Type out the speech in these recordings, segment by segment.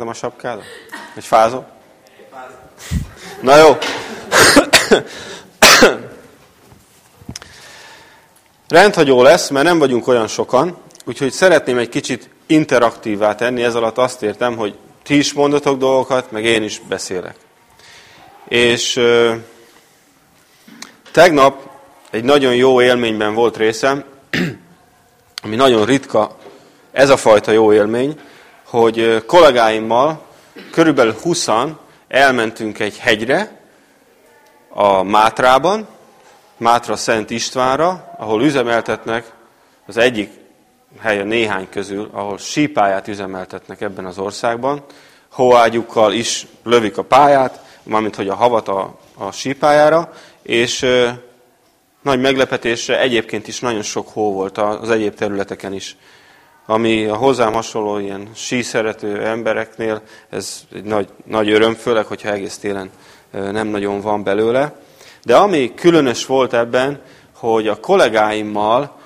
a sapkádat? Egy fázó? Na jó. Rendhagyó lesz, mert nem vagyunk olyan sokan, úgyhogy szeretném egy kicsit interaktívvá tenni, ez alatt azt értem, hogy ti is mondatok dolgokat, meg én is beszélek. És tegnap egy nagyon jó élményben volt részem, ami nagyon ritka, ez a fajta jó élmény, hogy kollégáimmal körülbelül 20 elmentünk egy hegyre, a Mátrában, Mátra Szent Istvánra, ahol üzemeltetnek az egyik helye néhány közül, ahol sípáját üzemeltetnek ebben az országban. Hóágyukkal is lövik a pályát, mármint hogy a havat a, a sípájára, és ö, nagy meglepetésre egyébként is nagyon sok hó volt az egyéb területeken is. Ami a hozzám hasonló ilyen síszerető embereknél, ez egy nagy, nagy öröm, főleg, hogyha egész télen nem nagyon van belőle. De ami különös volt ebben, hogy a kollégáimmal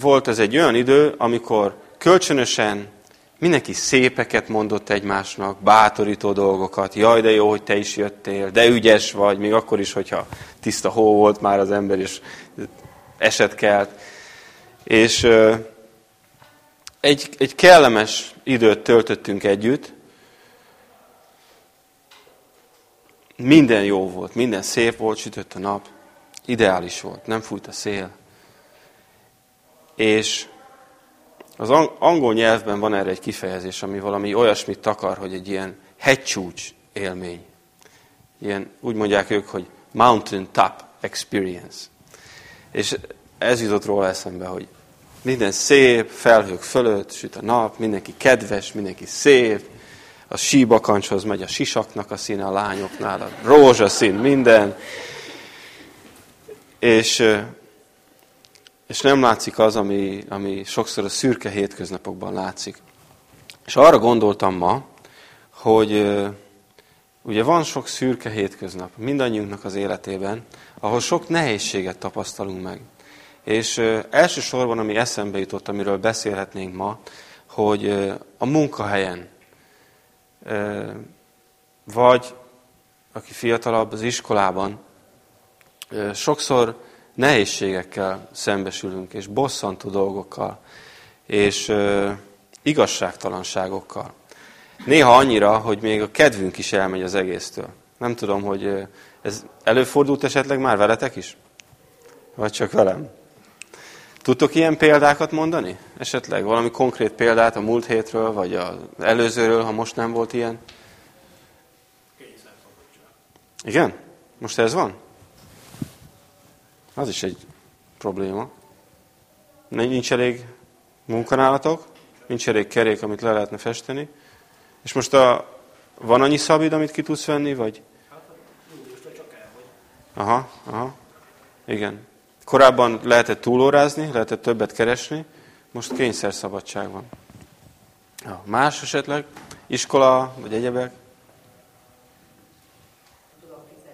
volt ez egy olyan idő, amikor kölcsönösen mindenki szépeket mondott egymásnak, bátorító dolgokat, jaj, de jó, hogy te is jöttél, de ügyes vagy, még akkor is, hogyha tiszta hó volt már az ember, és eset kelt. És egy, egy kellemes időt töltöttünk együtt, Minden jó volt, minden szép volt, sütött a nap, ideális volt, nem fújt a szél. És az angol nyelvben van erre egy kifejezés, ami valami olyasmit takar, hogy egy ilyen hegycsúcs élmény. Ilyen, úgy mondják ők, hogy mountain top experience. És ez jutott róla eszembe, hogy minden szép, felhők fölött, süt a nap, mindenki kedves, mindenki szép, a síbakancshoz megy a sisaknak a színe a lányoknál, a rózsaszín, minden. És, és nem látszik az, ami, ami sokszor a szürke hétköznapokban látszik. És arra gondoltam ma, hogy ugye van sok szürke hétköznap mindannyiunknak az életében, ahol sok nehézséget tapasztalunk meg. És elsősorban, ami eszembe jutott, amiről beszélhetnénk ma, hogy a munkahelyen, vagy aki fiatalabb az iskolában, sokszor nehézségekkel szembesülünk, és bosszantó dolgokkal, és igazságtalanságokkal. Néha annyira, hogy még a kedvünk is elmegy az egésztől. Nem tudom, hogy ez előfordult esetleg már veletek is? Vagy csak velem? Tudtok ilyen példákat mondani? Esetleg valami konkrét példát a múlt hétről, vagy az előzőről, ha most nem volt ilyen? Igen? Most ez van? Az is egy probléma. Nincs elég munkanálatok, nincs elég kerék, amit le lehetne festeni. És most a, van annyi szabid, amit ki tudsz venni, vagy? Aha, aha. Igen. Korábban lehetett túlórázni, lehetett többet keresni, most kényszer szabadság van. Ja, más esetleg? Iskola, vagy egyebek?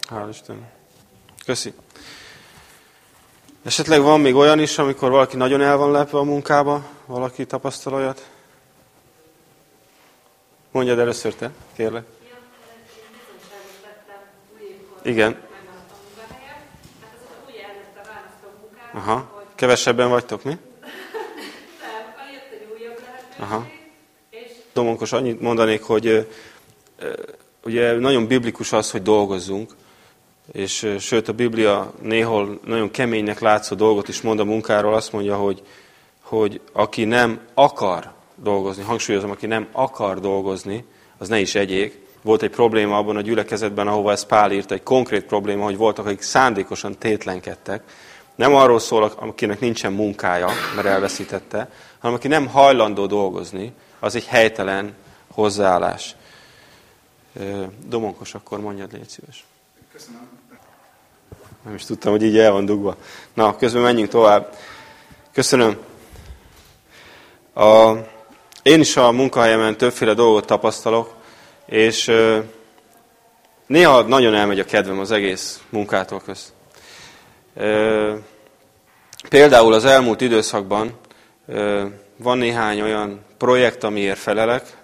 Hál' Isten. Köszi. Esetleg van még olyan is, amikor valaki nagyon el van lepve a munkába, valaki tapasztal olyat? Mondjad először te, kérlek. Igen. Aha. Kevesebben vagytok, mi? Aha. Domonkos, annyit mondanék, hogy ugye nagyon biblikus az, hogy dolgozzunk, és sőt a Biblia néhol nagyon keménynek látszó dolgot is mond a munkáról, azt mondja, hogy, hogy aki nem akar dolgozni, hangsúlyozom, aki nem akar dolgozni, az ne is egyék. Volt egy probléma abban a gyülekezetben, ahova ez Pál írt, egy konkrét probléma, hogy voltak, akik szándékosan tétlenkedtek, nem arról szól, akinek nincsen munkája, mert elveszítette, hanem aki nem hajlandó dolgozni, az egy helytelen hozzáállás. Domonkos, akkor mondjad, légy szíves. Köszönöm. Nem is tudtam, hogy így el van dugva. Na, közben menjünk tovább. Köszönöm. A, én is a munkahelyemen többféle dolgot tapasztalok, és néha nagyon elmegy a kedvem az egész munkától közt. Például az elmúlt időszakban van néhány olyan projekt, amiért felelek.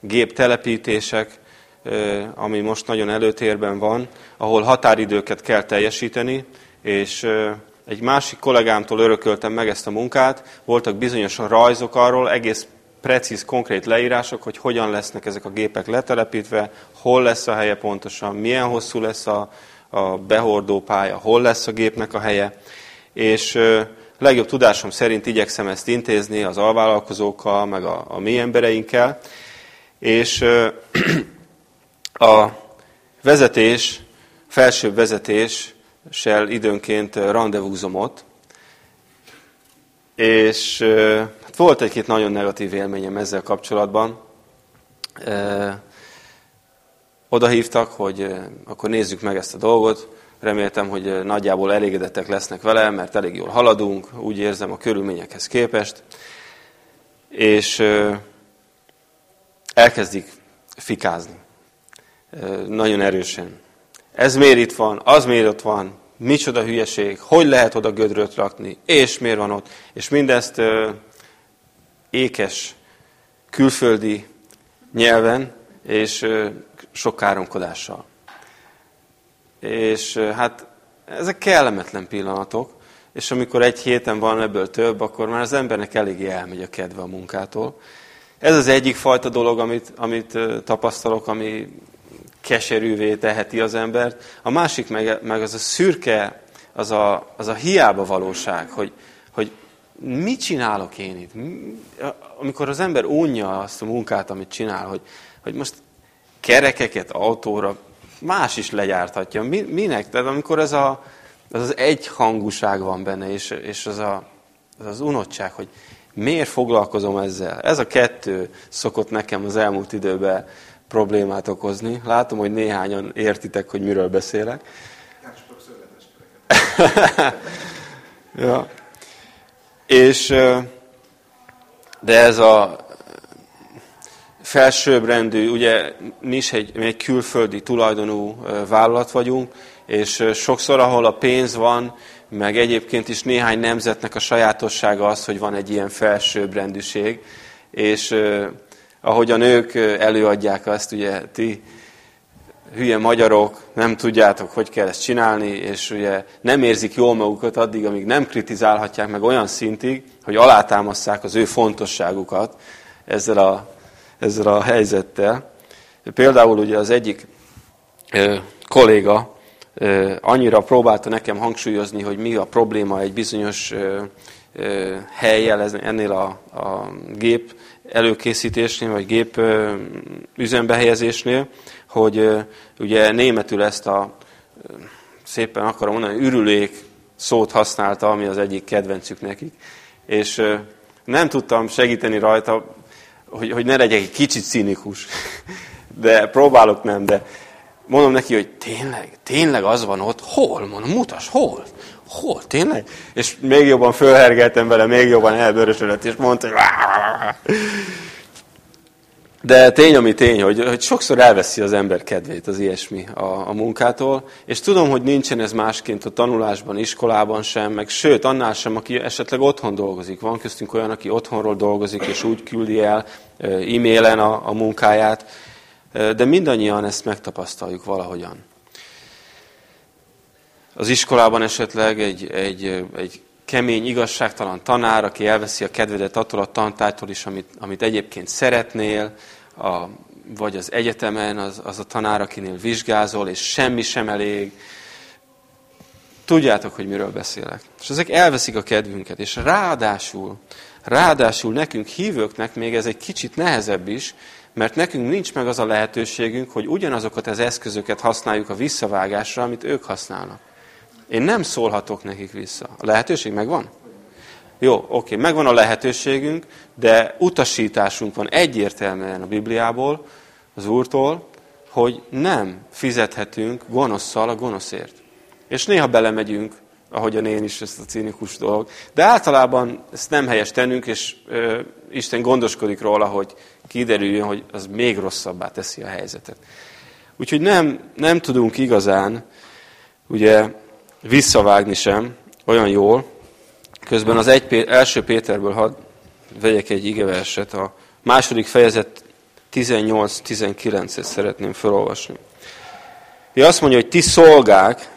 géptelepítések, ami most nagyon előtérben van, ahol határidőket kell teljesíteni, és egy másik kollégámtól örököltem meg ezt a munkát, voltak bizonyos rajzok arról, egész precíz, konkrét leírások, hogy hogyan lesznek ezek a gépek letelepítve, hol lesz a helye pontosan, milyen hosszú lesz a, a behordó pálya, hol lesz a gépnek a helye. És legjobb tudásom szerint igyekszem ezt intézni az alvállalkozókkal, meg a, a mi embereinkkel. És a vezetés, felsőbb vezetéssel időnként rendezvúzom ott, és hát volt egy-két nagyon negatív élményem ezzel kapcsolatban. Oda hívtak, hogy akkor nézzük meg ezt a dolgot. Reméltem, hogy nagyjából elégedettek lesznek vele, mert elég jól haladunk, úgy érzem a körülményekhez képest. És elkezdik fikázni. Nagyon erősen. Ez miért itt van, az miért ott van, micsoda hülyeség, hogy lehet oda gödröt rakni, és miért van ott. És mindezt ékes, külföldi nyelven, és sok káromkodással. És hát ezek kellemetlen pillanatok, és amikor egy héten van ebből több, akkor már az embernek eléggé elmegy a kedve a munkától. Ez az egyik fajta dolog, amit, amit tapasztalok, ami keserűvé teheti az embert. A másik meg, meg az a szürke, az a, az a hiába valóság, hogy, hogy mit csinálok én itt? Amikor az ember unja azt a munkát, amit csinál, hogy, hogy most kerekeket autóra más is legyárthatja. Minek? Tehát amikor ez a, az, az egyhangúság van benne, és, és az, a, az az unottság, hogy miért foglalkozom ezzel. Ez a kettő szokott nekem az elmúlt időben problémát okozni. Látom, hogy néhányan értitek, hogy miről beszélek. ja. És, de ez a felsőbbrendű, ugye mi is egy, mi egy külföldi tulajdonú vállalat vagyunk, és sokszor, ahol a pénz van, meg egyébként is néhány nemzetnek a sajátossága az, hogy van egy ilyen felsőbbrendűség, és ahogyan ők előadják azt, ugye ti hülye magyarok, nem tudjátok, hogy kell ezt csinálni, és ugye nem érzik jól magukat addig, amíg nem kritizálhatják meg olyan szintig, hogy alátámasszák az ő fontosságukat ezzel a, ezzel a helyzettel. Például ugye az egyik kolléga annyira próbálta nekem hangsúlyozni, hogy mi a probléma egy bizonyos helyjel ennél a, a gép előkészítésnél, vagy gép üzembehelyezésnél, hogy ugye németül ezt a szépen akarom mondani, ürülék szót használta, ami az egyik kedvencük nekik. És nem tudtam segíteni rajta, hogy, hogy ne legyek egy kicsit cinikus. De próbálok nem, de mondom neki, hogy tényleg, tényleg az van ott, hol, mondom, mutas, hol? Hol, tényleg? És még jobban fölhergeltem vele, még jobban elbőrösödött, és mondta, hogy de tény, ami tény, hogy, hogy sokszor elveszi az ember kedvét az ilyesmi a, a munkától, és tudom, hogy nincsen ez másként a tanulásban, iskolában sem, meg sőt, annál sem, aki esetleg otthon dolgozik. Van köztünk olyan, aki otthonról dolgozik, és úgy küldi el e-mailen a, a munkáját, de mindannyian ezt megtapasztaljuk valahogyan. Az iskolában esetleg egy, egy, egy kemény, igazságtalan tanár, aki elveszi a kedvedet attól a tantártól is, amit, amit egyébként szeretnél, a, vagy az egyetemen az, az a tanár, akinél vizsgázol, és semmi sem elég. Tudjátok, hogy miről beszélek. És ezek elveszik a kedvünket, és ráadásul, ráadásul nekünk hívőknek még ez egy kicsit nehezebb is, mert nekünk nincs meg az a lehetőségünk, hogy ugyanazokat az eszközöket használjuk a visszavágásra, amit ők használnak. Én nem szólhatok nekik vissza. A lehetőség megvan? Jó, oké, megvan a lehetőségünk, de utasításunk van egyértelműen a Bibliából, az Úrtól, hogy nem fizethetünk gonoszszal a gonoszért. És néha belemegyünk, ahogyan én is ezt a cínikus dolog, de általában ezt nem helyes tennünk, és ö, Isten gondoskodik róla, hogy kiderüljön, hogy az még rosszabbá teszi a helyzetet. Úgyhogy nem, nem tudunk igazán ugye visszavágni sem olyan jól. Közben az egy, első Péterből hadd vegyek egy igeverset, a második fejezet 18-19-et szeretném felolvasni. Ő azt mondja, hogy ti szolgák,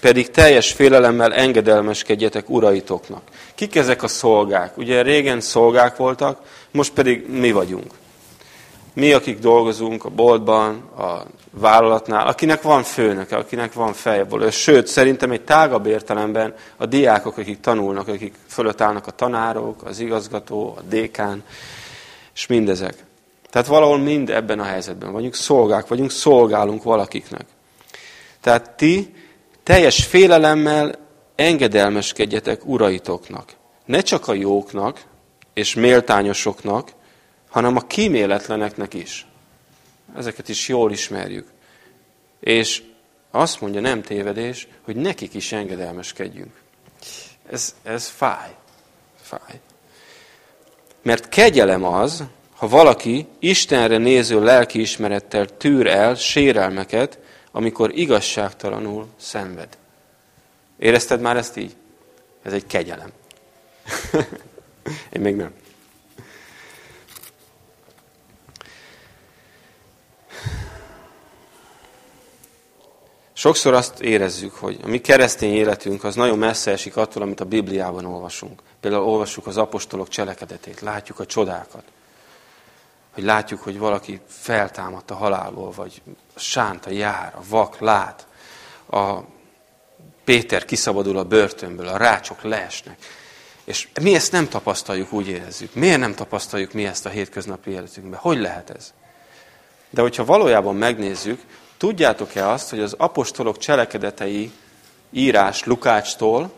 pedig teljes félelemmel engedelmeskedjetek uraitoknak. Kik ezek a szolgák? Ugye régen szolgák voltak, most pedig mi vagyunk. Mi, akik dolgozunk a boltban, a vállalatnál, akinek van főnöke, akinek van feje. Sőt, szerintem egy tágabb értelemben a diákok, akik tanulnak, akik fölött állnak a tanárok, az igazgató, a dékán, és mindezek. Tehát valahol mind ebben a helyzetben vagyunk, szolgák vagyunk, szolgálunk valakiknek. Tehát ti teljes félelemmel engedelmeskedjetek uraitoknak. Ne csak a jóknak és méltányosoknak, hanem a kíméletleneknek is. Ezeket is jól ismerjük. És azt mondja, nem tévedés, hogy nekik is engedelmeskedjünk. Ez, ez fáj. Fáj. Mert kegyelem az, ha valaki Istenre néző lelkiismerettel tűr el sérelmeket, amikor igazságtalanul szenved. Érezted már ezt így? Ez egy kegyelem. Én még nem. Sokszor azt érezzük, hogy a mi keresztény életünk az nagyon messze esik attól, amit a Bibliában olvasunk. Például olvassuk az apostolok cselekedetét, látjuk a csodákat. Hogy látjuk, hogy valaki feltámadt a halálból, vagy sánta jár, a vak lát, a Péter kiszabadul a börtönből, a rácsok leesnek. És mi ezt nem tapasztaljuk, úgy érezzük. Miért nem tapasztaljuk mi ezt a hétköznapi életünkben? Hogy lehet ez? De hogyha valójában megnézzük, Tudjátok-e azt, hogy az apostolok cselekedetei írás Lukácstól,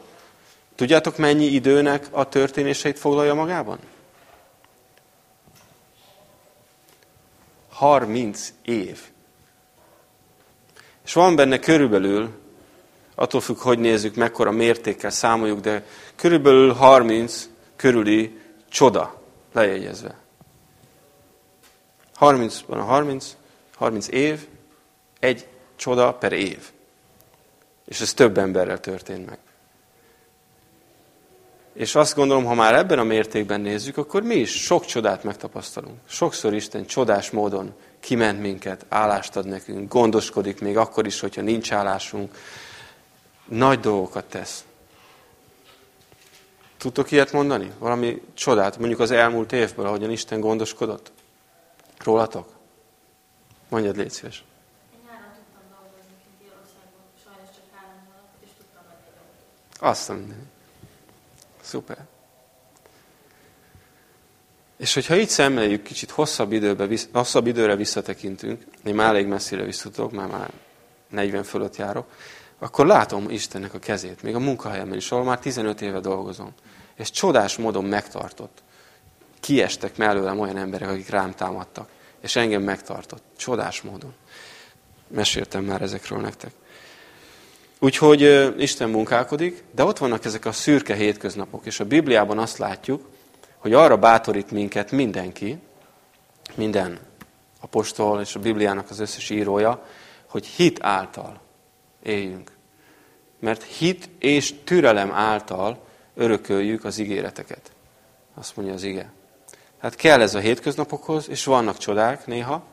tudjátok mennyi időnek a történéseit foglalja magában? 30 év. És van benne körülbelül, attól függ, hogy nézzük, mekkora mértékkel számoljuk, de körülbelül 30 körüli csoda lejegyezve. 30 van a 30, 30 év, egy csoda per év. És ez több emberrel történt meg. És azt gondolom, ha már ebben a mértékben nézzük, akkor mi is sok csodát megtapasztalunk. Sokszor Isten csodás módon kiment minket, állást ad nekünk, gondoskodik még akkor is, hogyha nincs állásunk. Nagy dolgokat tesz. Tudtok ilyet mondani? Valami csodát, mondjuk az elmúlt évből, ahogyan Isten gondoskodott? Rólatok? Mondjad, légy szíves. Mondani. Szuper. És hogyha így szemléljük, kicsit hosszabb, időbe, hosszabb időre visszatekintünk, én már elég messzire visszatok, már már 40 fölött járok, akkor látom Istennek a kezét, még a munkahelyemen is, ahol már 15 éve dolgozom. És csodás módon megtartott. Kiestek mellőlem olyan emberek, akik rám támadtak. És engem megtartott. Csodás módon. Meséltem már ezekről nektek. Úgyhogy Isten munkálkodik, de ott vannak ezek a szürke hétköznapok, és a Bibliában azt látjuk, hogy arra bátorít minket mindenki, minden apostol és a Bibliának az összes írója, hogy hit által éljünk. Mert hit és türelem által örököljük az ígéreteket. Azt mondja az ige. Hát kell ez a hétköznapokhoz, és vannak csodák néha,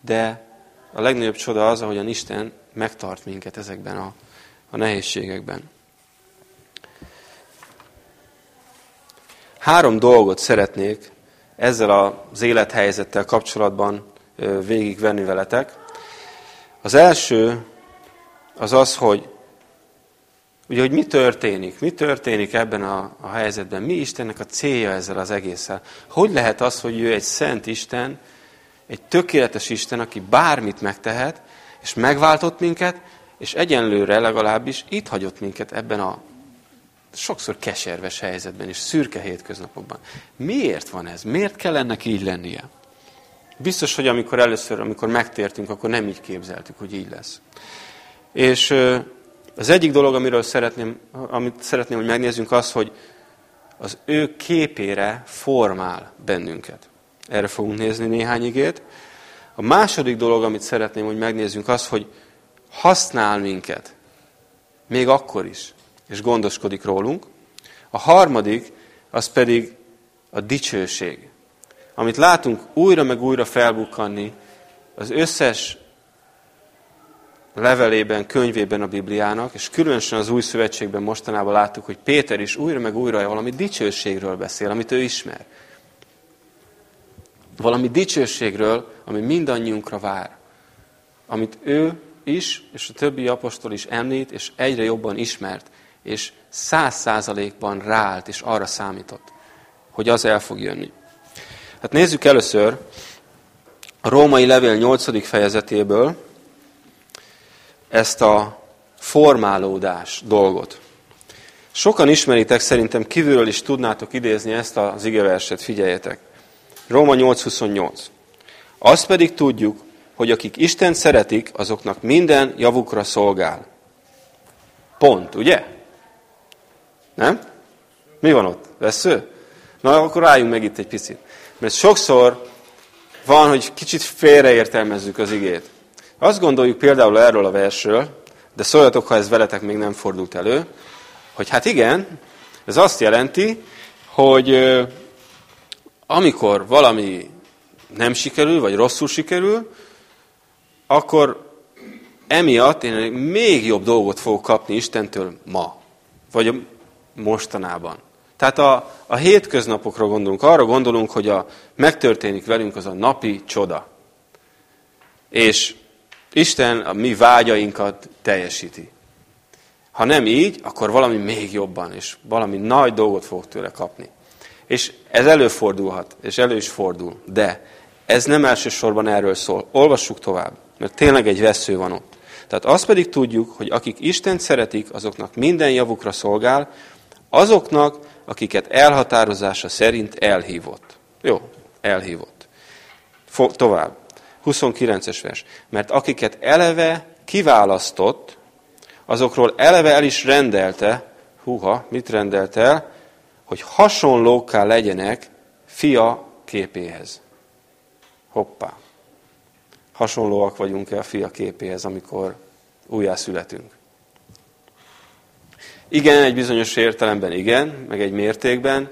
de a legnagyobb csoda az, ahogyan Isten megtart minket ezekben a a nehézségekben. Három dolgot szeretnék ezzel az élethelyzettel kapcsolatban végigvenni veletek. Az első az az, hogy ugye, hogy mi történik, mi történik ebben a, a helyzetben, mi Istennek a célja ezzel az egésszel. Hogy lehet az, hogy ő egy szent Isten, egy tökéletes Isten, aki bármit megtehet, és megváltott minket, és egyenlőre legalábbis itt hagyott minket ebben a sokszor keserves helyzetben és szürke hétköznapokban. Miért van ez? Miért kell ennek így lennie? Biztos, hogy amikor először, amikor megtértünk, akkor nem így képzeltük, hogy így lesz. És az egyik dolog, amiről szeretném, amit szeretném, hogy megnézzünk, az, hogy az ő képére formál bennünket. Erre fogunk nézni néhány igét. A második dolog, amit szeretném, hogy megnézzünk, az, hogy használ minket, még akkor is, és gondoskodik rólunk. A harmadik, az pedig a dicsőség. amit látunk újra meg újra felbukkanni az összes levelében, könyvében a Bibliának, és különösen az Új Szövetségben mostanában láttuk, hogy Péter is újra meg újra valami dicsőségről beszél, amit ő ismer. Valami dicsőségről, ami mindannyiunkra vár. Amit ő is, és a többi apostol is említ, és egyre jobban ismert, és száz százalékban ráállt, és arra számított, hogy az el fog jönni. Hát nézzük először a római levél 8. fejezetéből ezt a formálódás dolgot. Sokan ismeritek, szerintem kívülről is tudnátok idézni ezt az igeverset, figyeljetek. Róma 8.28. Azt pedig tudjuk, hogy akik Isten szeretik, azoknak minden javukra szolgál. Pont, ugye? Nem? Mi van ott? Vesző? Na, akkor álljunk meg itt egy picit. Mert sokszor van, hogy kicsit félreértelmezzük az igét. Azt gondoljuk például erről a versről, de szóljatok, ha ez veletek még nem fordult elő, hogy hát igen, ez azt jelenti, hogy amikor valami nem sikerül, vagy rosszul sikerül, akkor emiatt én még jobb dolgot fogok kapni Istentől ma, vagy mostanában. Tehát a, a hétköznapokra gondolunk, arra gondolunk, hogy a, megtörténik velünk az a napi csoda. És Isten a mi vágyainkat teljesíti. Ha nem így, akkor valami még jobban, és valami nagy dolgot fog tőle kapni. És ez előfordulhat, és elő is fordul. De ez nem elsősorban erről szól. Olvassuk tovább, mert tényleg egy vesző van ott. Tehát azt pedig tudjuk, hogy akik Isten szeretik, azoknak minden javukra szolgál, azoknak, akiket elhatározása szerint elhívott. Jó, elhívott. Fo- tovább. 29-es vers. Mert akiket eleve kiválasztott, azokról eleve el is rendelte, húha, mit rendelt el? Hogy hasonlókká legyenek fia képéhez. Hoppá. Hasonlóak vagyunk-e a fia képéhez, amikor újjászületünk? Igen, egy bizonyos értelemben igen, meg egy mértékben,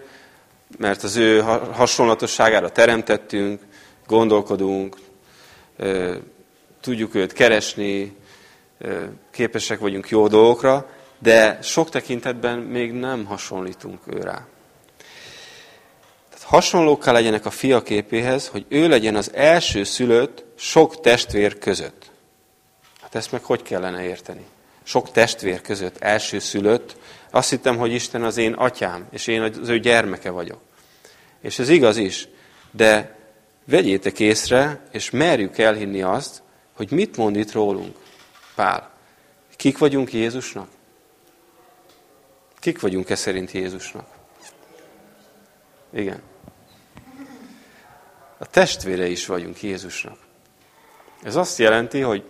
mert az ő hasonlatosságára teremtettünk, gondolkodunk, tudjuk őt keresni, képesek vagyunk jó dolgokra, de sok tekintetben még nem hasonlítunk. Tehát hasonlókkal legyenek a fia képéhez, hogy ő legyen az első szülött sok testvér között. Hát ezt meg hogy kellene érteni? Sok testvér között első szülött. Azt hittem, hogy Isten az én atyám, és én az ő gyermeke vagyok. És ez igaz is, de vegyétek észre, és merjük elhinni azt, hogy mit mond itt rólunk Pál. Kik vagyunk Jézusnak? Kik vagyunk-e szerint Jézusnak? Igen. A testvére is vagyunk Jézusnak. Ez azt jelenti, hogy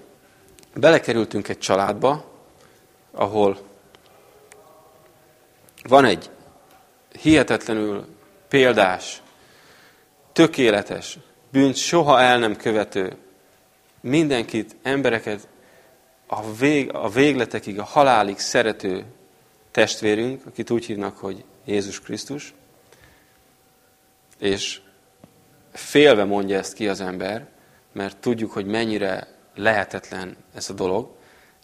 belekerültünk egy családba, ahol van egy hihetetlenül példás, tökéletes, bűnt soha el nem követő, mindenkit, embereket a, vég, a végletekig, a halálig szerető testvérünk, akit úgy hívnak, hogy Jézus Krisztus, és félve mondja ezt ki az ember, mert tudjuk, hogy mennyire lehetetlen ez a dolog,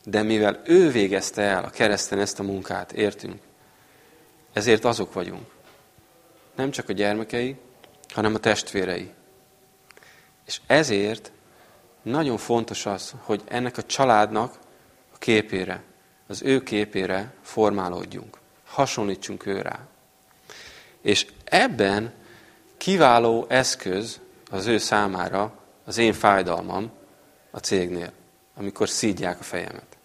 de mivel ő végezte el a kereszten ezt a munkát, értünk, ezért azok vagyunk. Nem csak a gyermekei, hanem a testvérei. És ezért nagyon fontos az, hogy ennek a családnak a képére, az ő képére formálódjunk. Hasonlítsunk ő rá. És ebben kiváló eszköz az ő számára az én fájdalmam a cégnél, amikor szídják a fejemet.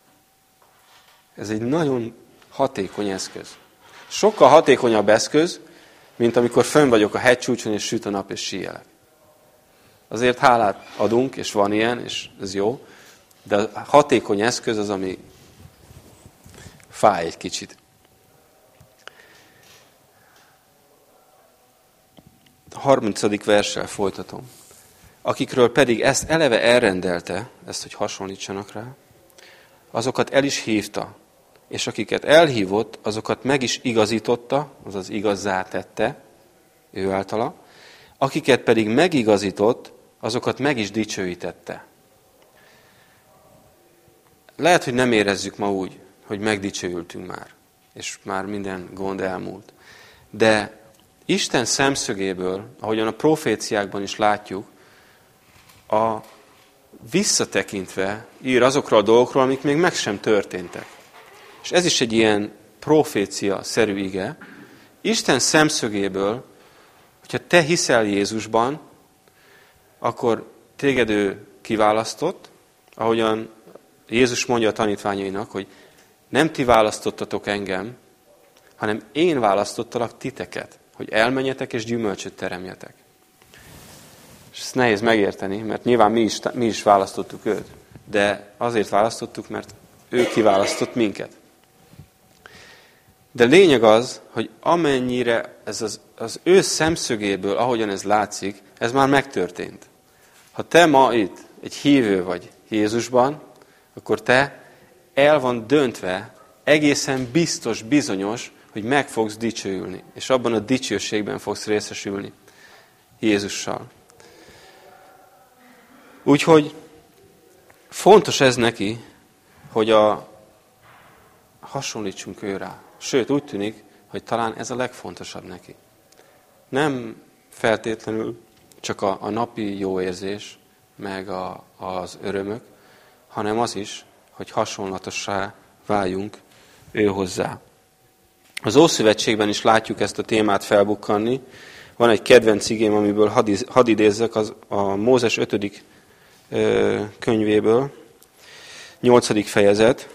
Ez egy nagyon hatékony eszköz. Sokkal hatékonyabb eszköz, mint amikor fönn vagyok a hegycsúcson, és süt a nap, és síjelek. Azért hálát adunk, és van ilyen, és ez jó, de a hatékony eszköz az, ami fáj egy kicsit. 30. verssel folytatom. Akikről pedig ezt eleve elrendelte, ezt, hogy hasonlítsanak rá, azokat el is hívta, és akiket elhívott, azokat meg is igazította, azaz igazzá tette, ő általa, akiket pedig megigazított, azokat meg is dicsőítette. Lehet, hogy nem érezzük ma úgy, hogy megdicsőültünk már, és már minden gond elmúlt. De Isten szemszögéből, ahogyan a proféciákban is látjuk, a visszatekintve ír azokról a dolgokról, amik még meg sem történtek. És ez is egy ilyen profécia-szerű ige. Isten szemszögéből, hogyha te hiszel Jézusban, akkor téged ő kiválasztott, ahogyan Jézus mondja a tanítványainak, hogy nem ti választottatok engem, hanem én választottalak titeket, hogy elmenjetek és gyümölcsöt teremjetek. És ezt nehéz megérteni, mert nyilván mi is, mi is választottuk őt, de azért választottuk, mert ő kiválasztott minket. De lényeg az, hogy amennyire ez az, az ő szemszögéből, ahogyan ez látszik, ez már megtörtént. Ha te ma itt egy hívő vagy Jézusban, akkor te el van döntve, egészen biztos, bizonyos, hogy meg fogsz dicsőülni, és abban a dicsőségben fogsz részesülni Jézussal. Úgyhogy fontos ez neki, hogy a, hasonlítsunk ő rá. Sőt, úgy tűnik, hogy talán ez a legfontosabb neki. Nem feltétlenül csak a, a napi jó érzés, meg a, az örömök, hanem az is, hogy hasonlatossá váljunk ő hozzá. Az Ószövetségben is látjuk ezt a témát felbukkanni. Van egy kedvenc igém, amiből hadd idézzek, az a Mózes 5. könyvéből, 8. fejezet.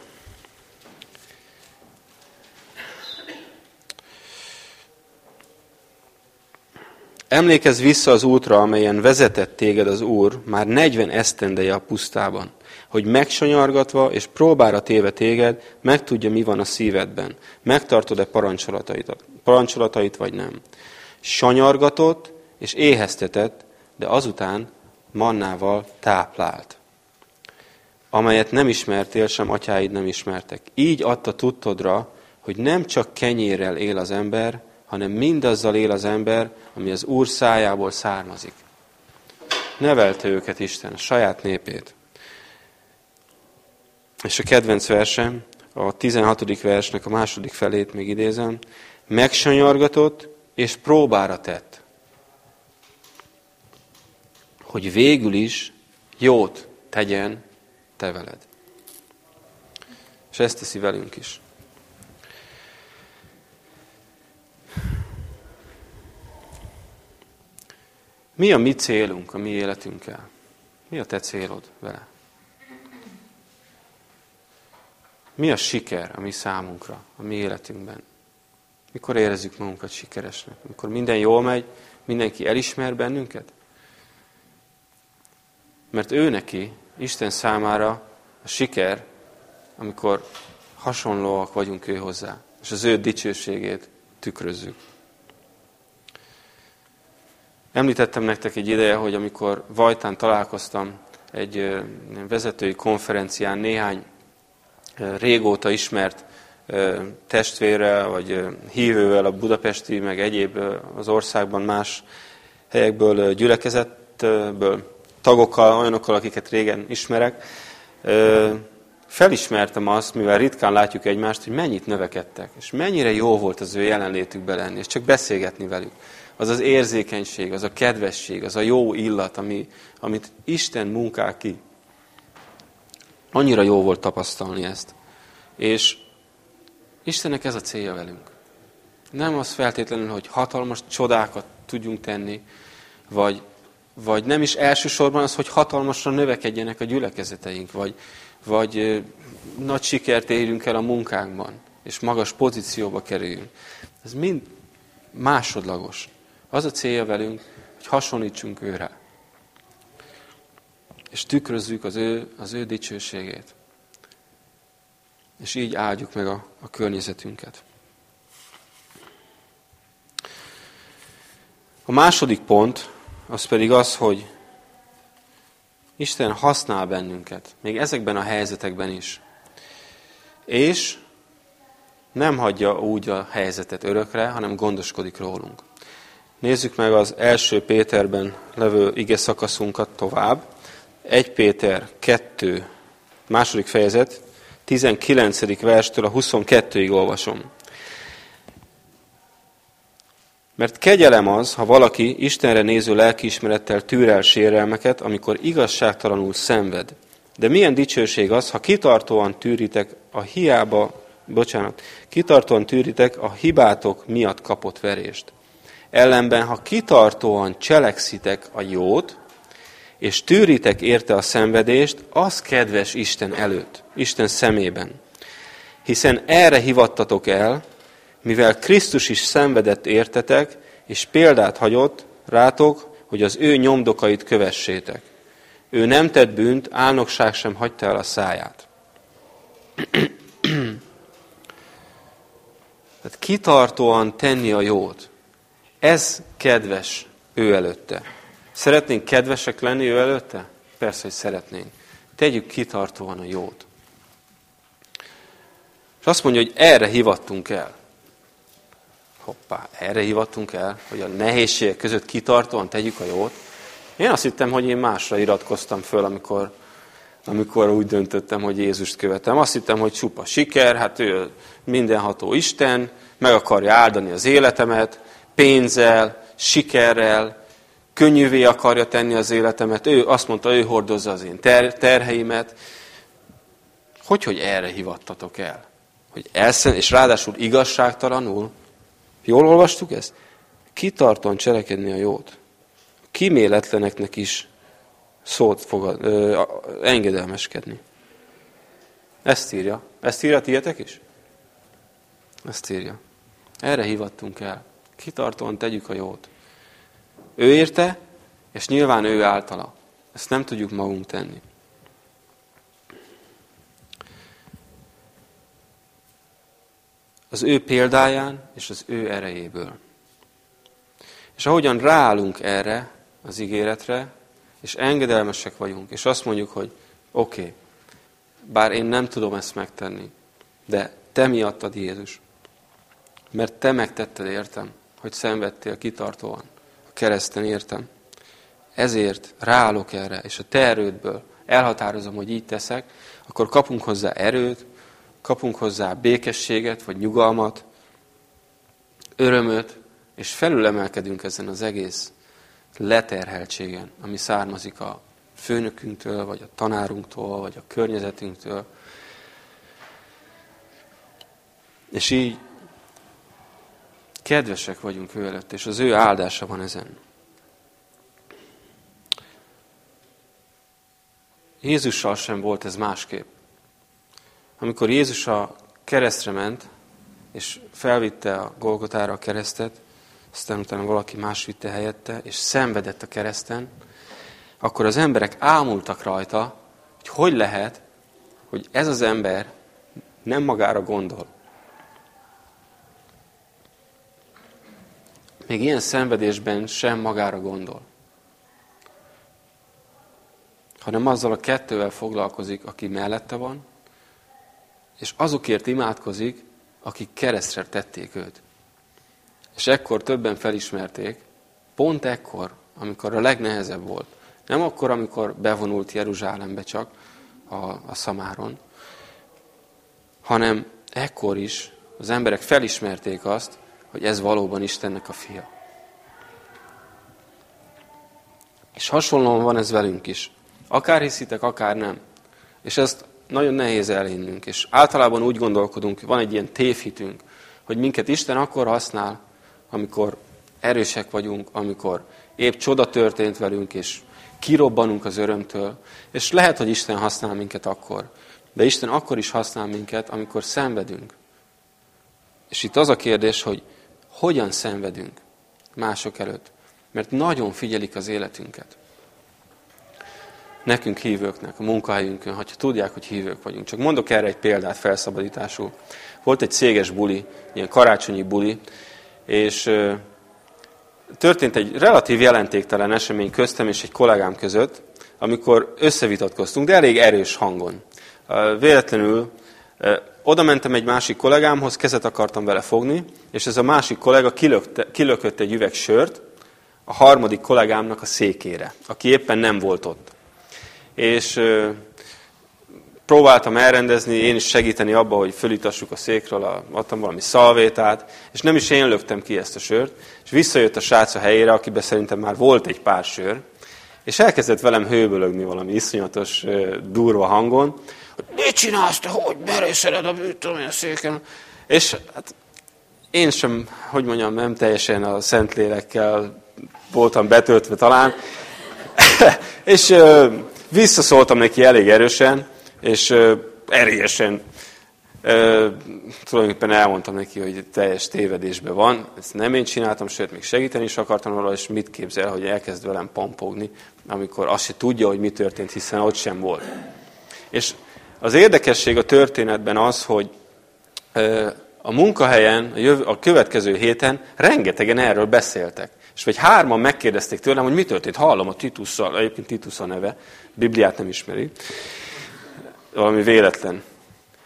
Emlékezz vissza az útra, amelyen vezetett téged az Úr már 40 esztendeje a pusztában, hogy megsanyargatva és próbára téve téged, megtudja, mi van a szívedben. Megtartod-e parancsolatait, parancsolatait vagy nem. Sanyargatott és éheztetett, de azután mannával táplált, amelyet nem ismertél, sem atyáid nem ismertek. Így adta tudtodra, hogy nem csak kenyérrel él az ember, hanem mindazzal él az ember, ami az Úr szájából származik. Nevelte őket Isten, saját népét. És a kedvenc versem, a 16. versnek a második felét még idézem, megsanyargatott és próbára tett, hogy végül is jót tegyen te veled. És ezt teszi velünk is. Mi a mi célunk a mi életünkkel? Mi a te célod vele? Mi a siker a mi számunkra, a mi életünkben? Mikor érezzük magunkat sikeresnek? Mikor minden jól megy, mindenki elismer bennünket? Mert ő neki, Isten számára a siker, amikor hasonlóak vagyunk ő hozzá, és az ő dicsőségét tükrözzük. Említettem nektek egy ideje, hogy amikor Vajtán találkoztam egy vezetői konferencián néhány régóta ismert testvérrel, vagy hívővel a budapesti, meg egyéb az országban más helyekből gyülekezetből, tagokkal, olyanokkal, akiket régen ismerek, felismertem azt, mivel ritkán látjuk egymást, hogy mennyit növekedtek, és mennyire jó volt az ő jelenlétükben lenni, és csak beszélgetni velük az az érzékenység, az a kedvesség, az a jó illat, ami, amit Isten munkál ki. Annyira jó volt tapasztalni ezt. És Istennek ez a célja velünk. Nem az feltétlenül, hogy hatalmas csodákat tudjunk tenni, vagy, vagy nem is elsősorban az, hogy hatalmasra növekedjenek a gyülekezeteink, vagy, vagy nagy sikert érjünk el a munkánkban, és magas pozícióba kerüljünk. Ez mind másodlagos. Az a célja velünk, hogy hasonlítsunk őre. És tükrözzük az ő, az ő dicsőségét. És így áldjuk meg a, a környezetünket. A második pont, az pedig az, hogy Isten használ bennünket, még ezekben a helyzetekben is. És nem hagyja úgy a helyzetet örökre, hanem gondoskodik rólunk. Nézzük meg az első Péterben levő ige szakaszunkat tovább. 1 Péter 2, második fejezet, 19. verstől a 22-ig olvasom. Mert kegyelem az, ha valaki Istenre néző lelkiismerettel tűrel sérelmeket, amikor igazságtalanul szenved. De milyen dicsőség az, ha kitartóan tűritek a hiába, bocsánat, kitartóan tűritek a hibátok miatt kapott verést. Ellenben, ha kitartóan cselekszitek a jót, és tűritek érte a szenvedést, az kedves Isten előtt, Isten szemében. Hiszen erre hivattatok el, mivel Krisztus is szenvedett értetek, és példát hagyott rátok, hogy az ő nyomdokait kövessétek. Ő nem tett bűnt, álnokság sem hagyta el a száját. Tehát kitartóan tenni a jót. Ez kedves ő előtte. Szeretnénk kedvesek lenni ő előtte? Persze, hogy szeretnénk. Tegyük kitartóan a jót. És azt mondja, hogy erre hivattunk el. Hoppá, erre hivattunk el, hogy a nehézségek között kitartóan tegyük a jót. Én azt hittem, hogy én másra iratkoztam föl, amikor, amikor úgy döntöttem, hogy Jézust követem. Azt hittem, hogy csupa siker, hát ő mindenható Isten, meg akarja áldani az életemet, pénzzel, sikerrel, könnyűvé akarja tenni az életemet. Ő azt mondta, ő hordozza az én ter- terheimet. Hogy, hogy erre hivattatok el? Hogy elszen, és ráadásul igazságtalanul. Jól olvastuk ezt? Kitartóan cselekedni a jót. Kiméletleneknek is szót fogad, ö, engedelmeskedni. Ezt írja. Ezt írja tietek is? Ezt írja. Erre hivattunk el. Kitartóan tegyük a jót. Ő érte, és nyilván ő általa. Ezt nem tudjuk magunk tenni. Az ő példáján és az ő erejéből. És ahogyan ráállunk erre az ígéretre, és engedelmesek vagyunk, és azt mondjuk, hogy oké, okay, bár én nem tudom ezt megtenni, de te miattad Jézus, mert te megtetted értem, hogy szenvedtél kitartóan kereszten értem. Ezért ráállok erre, és a te erődből elhatározom, hogy így teszek, akkor kapunk hozzá erőt, kapunk hozzá békességet, vagy nyugalmat, örömöt, és felülemelkedünk ezen az egész leterheltségen, ami származik a főnökünktől, vagy a tanárunktól, vagy a környezetünktől. És így Kedvesek vagyunk ő előtt, és az ő áldása van ezen. Jézussal sem volt ez másképp. Amikor Jézus a keresztre ment, és felvitte a Golgotára a keresztet, aztán utána valaki más vitte helyette, és szenvedett a kereszten, akkor az emberek ámultak rajta, hogy hogy lehet, hogy ez az ember nem magára gondol, még ilyen szenvedésben sem magára gondol. Hanem azzal a kettővel foglalkozik, aki mellette van, és azokért imádkozik, akik keresztre tették őt. És ekkor többen felismerték, pont ekkor, amikor a legnehezebb volt. Nem akkor, amikor bevonult Jeruzsálembe csak a, a szamáron, hanem ekkor is az emberek felismerték azt, hogy ez valóban Istennek a fia. És hasonlóan van ez velünk is. Akár hiszitek, akár nem. És ezt nagyon nehéz elhinnünk. És általában úgy gondolkodunk, van egy ilyen tévhitünk, hogy minket Isten akkor használ, amikor erősek vagyunk, amikor épp csoda történt velünk, és kirobbanunk az örömtől. És lehet, hogy Isten használ minket akkor. De Isten akkor is használ minket, amikor szenvedünk. És itt az a kérdés, hogy hogyan szenvedünk mások előtt. Mert nagyon figyelik az életünket. Nekünk hívőknek, a munkahelyünkön, ha tudják, hogy hívők vagyunk. Csak mondok erre egy példát felszabadításul. Volt egy céges buli, ilyen karácsonyi buli, és történt egy relatív jelentéktelen esemény köztem és egy kollégám között, amikor összevitatkoztunk, de elég erős hangon. Véletlenül oda mentem egy másik kollégámhoz, kezet akartam vele fogni, és ez a másik kollega kilökte, kilökött egy üveg sört, a harmadik kollégámnak a székére, aki éppen nem volt ott. És próbáltam elrendezni, én is segíteni abba, hogy fölítassuk a székről, a, adtam valami szalvétát, és nem is én löktem ki ezt a sört, és visszajött a srác a helyére, akiben szerintem már volt egy pár sör, és elkezdett velem hőbölögni valami iszonyatos, durva hangon, mit csinálsz te, hogy berészeled a bűtöm a széken. És hát én sem, hogy mondjam, nem teljesen a Szentlélekkel voltam betöltve talán, és visszaszóltam neki elég erősen, és erélyesen tulajdonképpen elmondtam neki, hogy teljes tévedésben van, ezt nem én csináltam, sőt, még segíteni is akartam róla, és mit képzel, hogy elkezd velem pampogni, amikor azt se tudja, hogy mi történt, hiszen ott sem volt. És az érdekesség a történetben az, hogy a munkahelyen, a, a következő héten rengetegen erről beszéltek. És vagy hárman megkérdezték tőlem, hogy mi történt. Hallom a Titusszal, egyébként Titus a neve, Bibliát nem ismeri. Valami véletlen.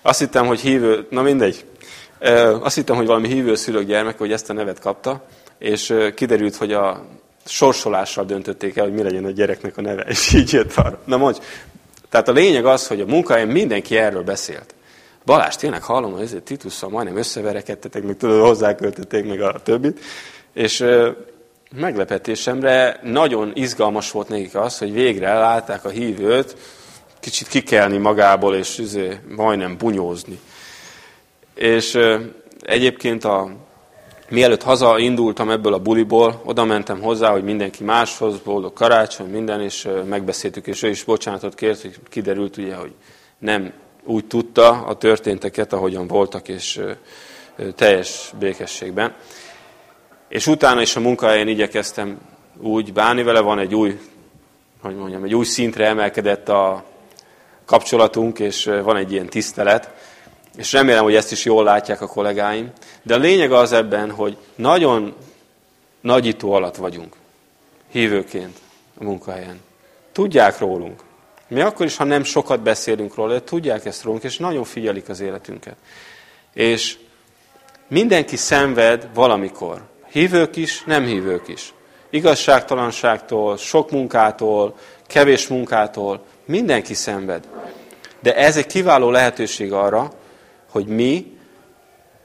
Azt hittem, hogy hívő, na mindegy. Azt hittem, hogy valami hívő szülők gyermeke, hogy ezt a nevet kapta, és kiderült, hogy a sorsolással döntötték el, hogy mi legyen a gyereknek a neve, és így jött arra. Na mondj, tehát a lényeg az, hogy a munkahelyen mindenki erről beszélt. Balázs, tényleg hallom, hogy ezért Titusszal majdnem összeverekedtetek, még tudod, hozzáköltötték még a többit. És meglepetésemre nagyon izgalmas volt nekik az, hogy végre látták a hívőt kicsit kikelni magából, és izé, majdnem bunyózni. És egyébként a, mielőtt haza indultam ebből a buliból, oda mentem hozzá, hogy mindenki máshoz, boldog karácsony, minden, és megbeszéltük, és ő is bocsánatot kért, hogy kiderült ugye, hogy nem úgy tudta a történteket, ahogyan voltak, és teljes békességben. És utána is a munkahelyen igyekeztem úgy bánni vele, van egy új, hogy mondjam, egy új szintre emelkedett a kapcsolatunk, és van egy ilyen tisztelet, és remélem, hogy ezt is jól látják a kollégáim. De a lényeg az ebben, hogy nagyon nagyító alatt vagyunk, hívőként a munkahelyen. Tudják rólunk. Mi akkor is, ha nem sokat beszélünk róla, de tudják ezt rólunk, és nagyon figyelik az életünket. És mindenki szenved valamikor. Hívők is, nem hívők is. Igazságtalanságtól, sok munkától, kevés munkától, mindenki szenved. De ez egy kiváló lehetőség arra, hogy mi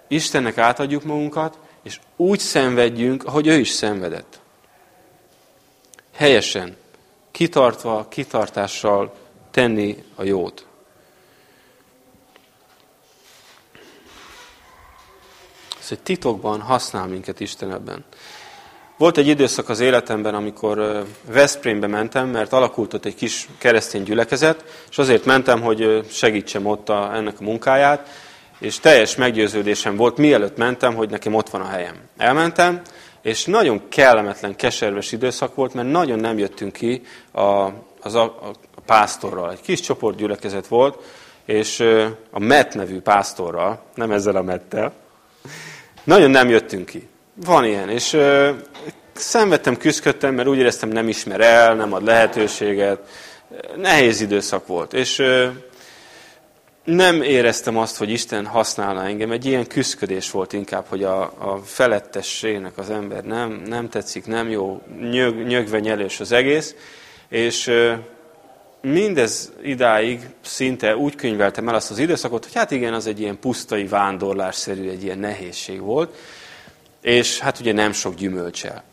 Istennek átadjuk magunkat, és úgy szenvedjünk, ahogy ő is szenvedett. Helyesen, kitartva, kitartással tenni a jót. Ez egy titokban használ minket Isten ebben. Volt egy időszak az életemben, amikor Veszprémbe mentem, mert alakult ott egy kis keresztény gyülekezet, és azért mentem, hogy segítsem ott a, ennek a munkáját, és teljes meggyőződésem volt, mielőtt mentem, hogy nekem ott van a helyem. Elmentem, és nagyon kellemetlen, keserves időszak volt, mert nagyon nem jöttünk ki a, az a, a pásztorral. Egy kis csoportgyülekezet volt, és a Met nevű pásztorral, nem ezzel a Mettel, nagyon nem jöttünk ki. Van ilyen, és ö, szenvedtem, küzdködtem, mert úgy éreztem, nem ismer el, nem ad lehetőséget. Nehéz időszak volt, és nem éreztem azt, hogy Isten használna engem. Egy ilyen küzdködés volt inkább, hogy a, a felettessének az ember nem, nem tetszik, nem jó, nyög, nyögve nyelős az egész, és mindez idáig szinte úgy könyveltem el azt az időszakot, hogy hát igen, az egy ilyen pusztai vándorlásszerű, egy ilyen nehézség volt, és hát ugye nem sok gyümölcsel.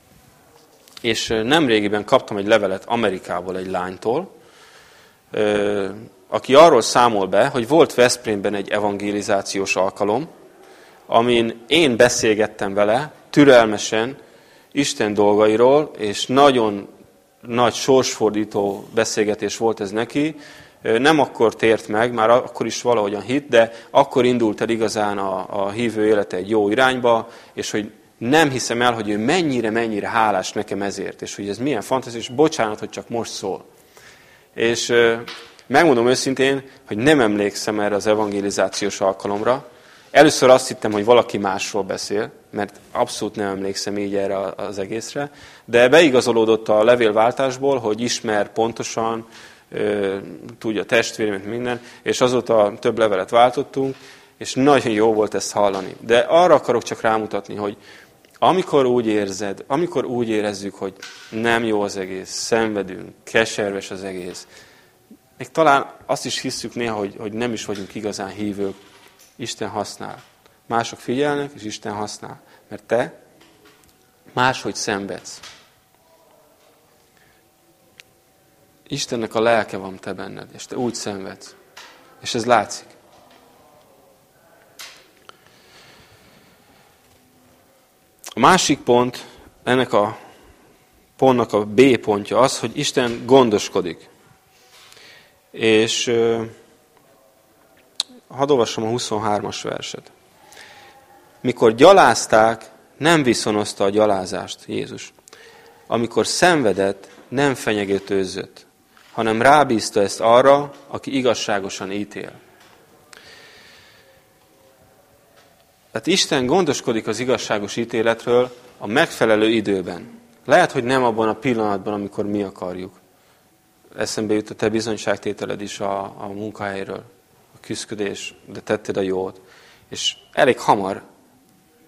És nemrégiben kaptam egy levelet Amerikából egy lánytól, aki arról számol be, hogy volt Veszprémben egy evangelizációs alkalom, amin én beszélgettem vele türelmesen Isten dolgairól, és nagyon nagy sorsfordító beszélgetés volt ez neki. Nem akkor tért meg, már akkor is valahogyan hit, de akkor indult el igazán a, a hívő élete egy jó irányba, és hogy nem hiszem el, hogy ő mennyire, mennyire hálás nekem ezért, és hogy ez milyen fantasztikus, bocsánat, hogy csak most szól. És megmondom őszintén, hogy nem emlékszem erre az evangelizációs alkalomra. Először azt hittem, hogy valaki másról beszél, mert abszolút nem emlékszem így erre az egészre, de beigazolódott a levélváltásból, hogy ismer pontosan, tudja testvéremet, minden, és azóta több levelet váltottunk, és nagyon jó volt ezt hallani. De arra akarok csak rámutatni, hogy amikor úgy érzed, amikor úgy érezzük, hogy nem jó az egész, szenvedünk, keserves az egész, még talán azt is hiszük néha, hogy, hogy nem is vagyunk igazán hívők, Isten használ. Mások figyelnek, és Isten használ. Mert te máshogy szenvedsz. Istennek a lelke van te benned, és te úgy szenvedsz. És ez látszik. A másik pont, ennek a pontnak a B pontja az, hogy Isten gondoskodik. És hadd olvasom a 23-as verset. Mikor gyalázták, nem viszonozta a gyalázást Jézus. Amikor szenvedett, nem fenyegetőzött, hanem rábízta ezt arra, aki igazságosan ítél. Tehát Isten gondoskodik az igazságos ítéletről a megfelelő időben. Lehet, hogy nem abban a pillanatban, amikor mi akarjuk. Eszembe jut a te bizonyságtételed is a, a munkahelyről, a küzdködés, de tetted a jót. És elég hamar,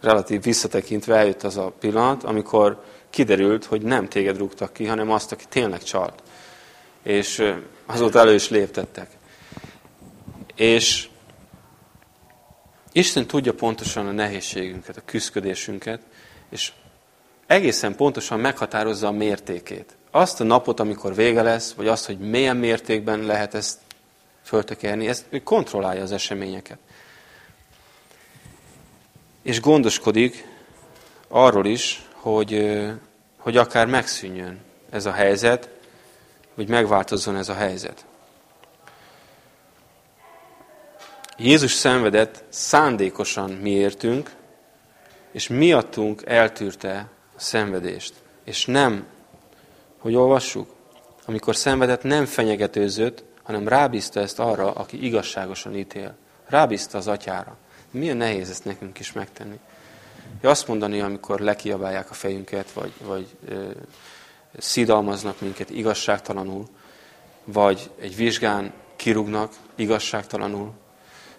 relatív visszatekintve eljött az a pillanat, amikor kiderült, hogy nem téged rúgtak ki, hanem azt, aki tényleg csalt. És azóta elő is léptettek. És Isten tudja pontosan a nehézségünket, a küzdködésünket, és egészen pontosan meghatározza a mértékét. Azt a napot, amikor vége lesz, vagy azt, hogy milyen mértékben lehet ezt föltekerni, ezt ő kontrollálja az eseményeket. És gondoskodik arról is, hogy, hogy akár megszűnjön ez a helyzet, hogy megváltozzon ez a helyzet. Jézus szenvedett szándékosan miértünk, és miattunk eltűrte a szenvedést. És nem, hogy olvassuk, amikor szenvedett, nem fenyegetőzött, hanem rábízta ezt arra, aki igazságosan ítél. Rábízta az atyára. Milyen nehéz ezt nekünk is megtenni. Azt mondani, amikor lekiabálják a fejünket, vagy, vagy ö, szidalmaznak minket igazságtalanul, vagy egy vizsgán kirúgnak igazságtalanul,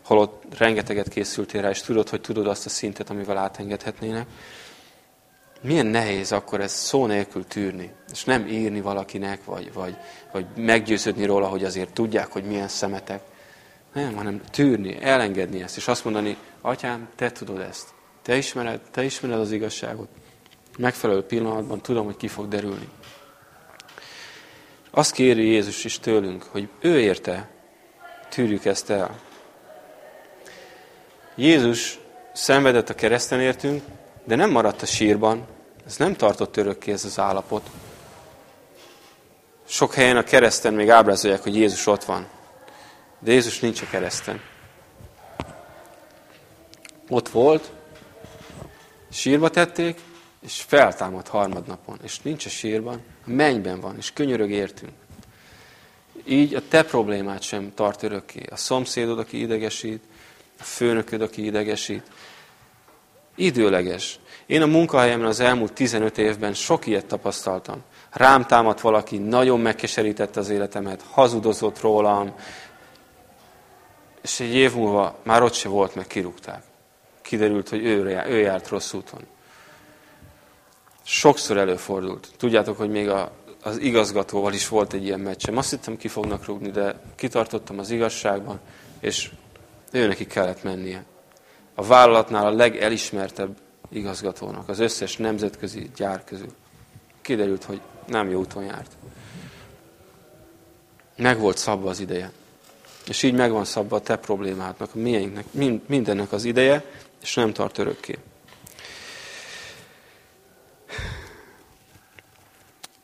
holott rengeteget készültél rá, és tudod, hogy tudod azt a szintet, amivel átengedhetnének. Milyen nehéz akkor ezt szó nélkül tűrni, és nem írni valakinek, vagy, vagy, vagy meggyőződni róla, hogy azért tudják, hogy milyen szemetek. Nem, hanem tűrni, elengedni ezt, és azt mondani, atyám, te tudod ezt. Te ismered, te ismered az igazságot. Megfelelő pillanatban tudom, hogy ki fog derülni. Azt kéri Jézus is tőlünk, hogy ő érte, tűrjük ezt el. Jézus szenvedett a kereszten értünk, de nem maradt a sírban. Ez nem tartott örökké ez az állapot. Sok helyen a kereszten még ábrázolják, hogy Jézus ott van. De Jézus nincs a kereszten. Ott volt, sírba tették, és feltámadt harmadnapon. És nincs a sírban, a mennyben van, és könyörög értünk. Így a te problémát sem tart örökké. A szomszédod, aki idegesít, a főnököd, aki idegesít. Időleges. Én a munkahelyemen az elmúlt 15 évben sok ilyet tapasztaltam. Rám támadt valaki, nagyon megkeserítette az életemet, hazudozott rólam, és egy év múlva már ott se volt, meg kirúgták. Kiderült, hogy ő, ő járt rossz úton. Sokszor előfordult. Tudjátok, hogy még a, az igazgatóval is volt egy ilyen meccsem. Azt hittem, ki fognak rúgni, de kitartottam az igazságban, és ő neki kellett mennie. A vállalatnál a legelismertebb igazgatónak, az összes nemzetközi gyár közül. Kiderült, hogy nem jó úton járt. Meg volt szabva az ideje. És így megvan szabva a te problémádnak, a miénknek, mindennek az ideje, és nem tart örökké.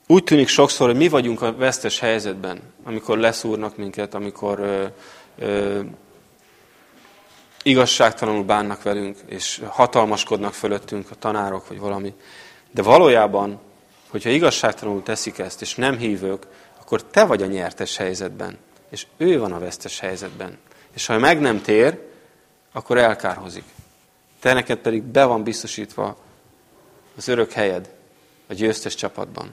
Úgy tűnik sokszor, hogy mi vagyunk a vesztes helyzetben, amikor leszúrnak minket, amikor ö, ö, igazságtalanul bánnak velünk, és hatalmaskodnak fölöttünk a tanárok, vagy valami. De valójában, hogyha igazságtalanul teszik ezt, és nem hívők, akkor te vagy a nyertes helyzetben, és ő van a vesztes helyzetben. És ha meg nem tér, akkor elkárhozik. Te neked pedig be van biztosítva az örök helyed a győztes csapatban.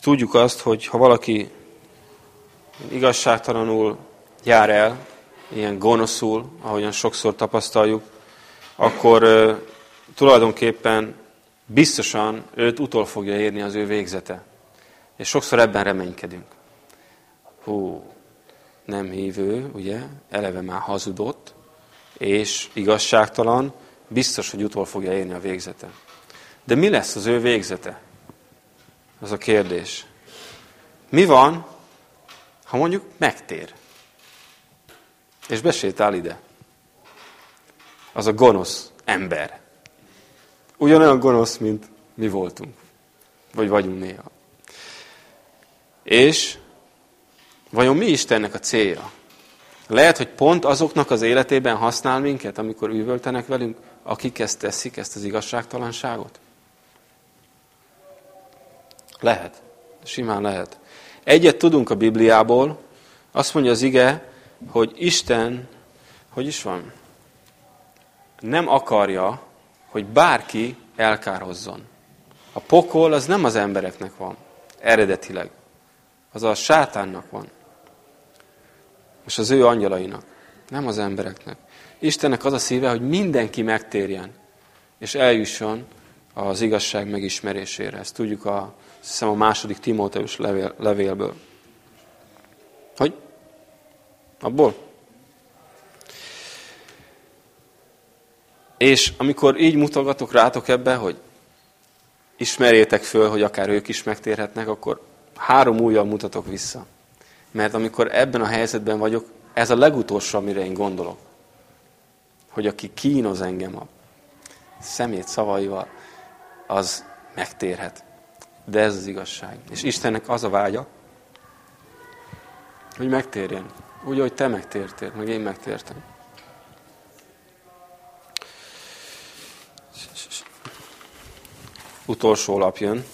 És tudjuk azt, hogy ha valaki igazságtalanul jár el, ilyen gonoszul, ahogyan sokszor tapasztaljuk, akkor uh, tulajdonképpen biztosan őt utol fogja érni az ő végzete. És sokszor ebben reménykedünk. Hú, nem hívő, ugye, eleve már hazudott, és igazságtalan, biztos, hogy utol fogja érni a végzete. De mi lesz az ő végzete? Az a kérdés. Mi van, ha mondjuk megtér? És besétál ide. Az a gonosz ember. Ugyanolyan gonosz, mint mi voltunk. Vagy vagyunk néha. És vajon mi Istennek a célja? Lehet, hogy pont azoknak az életében használ minket, amikor üvöltenek velünk, akik ezt teszik, ezt az igazságtalanságot? Lehet. Simán lehet. Egyet tudunk a Bibliából, azt mondja az ige, hogy Isten, hogy is van, nem akarja, hogy bárki elkárhozzon. A pokol az nem az embereknek van, eredetileg. Az a sátánnak van. És az ő angyalainak, nem az embereknek. Istennek az a szíve, hogy mindenki megtérjen, és eljusson az igazság megismerésére. Ezt tudjuk a, hiszem a második Timóteus levél, levélből. Hogy? Abból? És amikor így mutogatok rátok ebbe, hogy ismerjétek föl, hogy akár ők is megtérhetnek, akkor három újjal mutatok vissza. Mert amikor ebben a helyzetben vagyok, ez a legutolsó, amire én gondolok. Hogy aki kínoz engem a szemét szavaival, az megtérhet. De ez az igazság. És Istennek az a vágya, hogy megtérjen. Úgy, hogy te megtértél, meg én megtértem. Utolsó lap jön.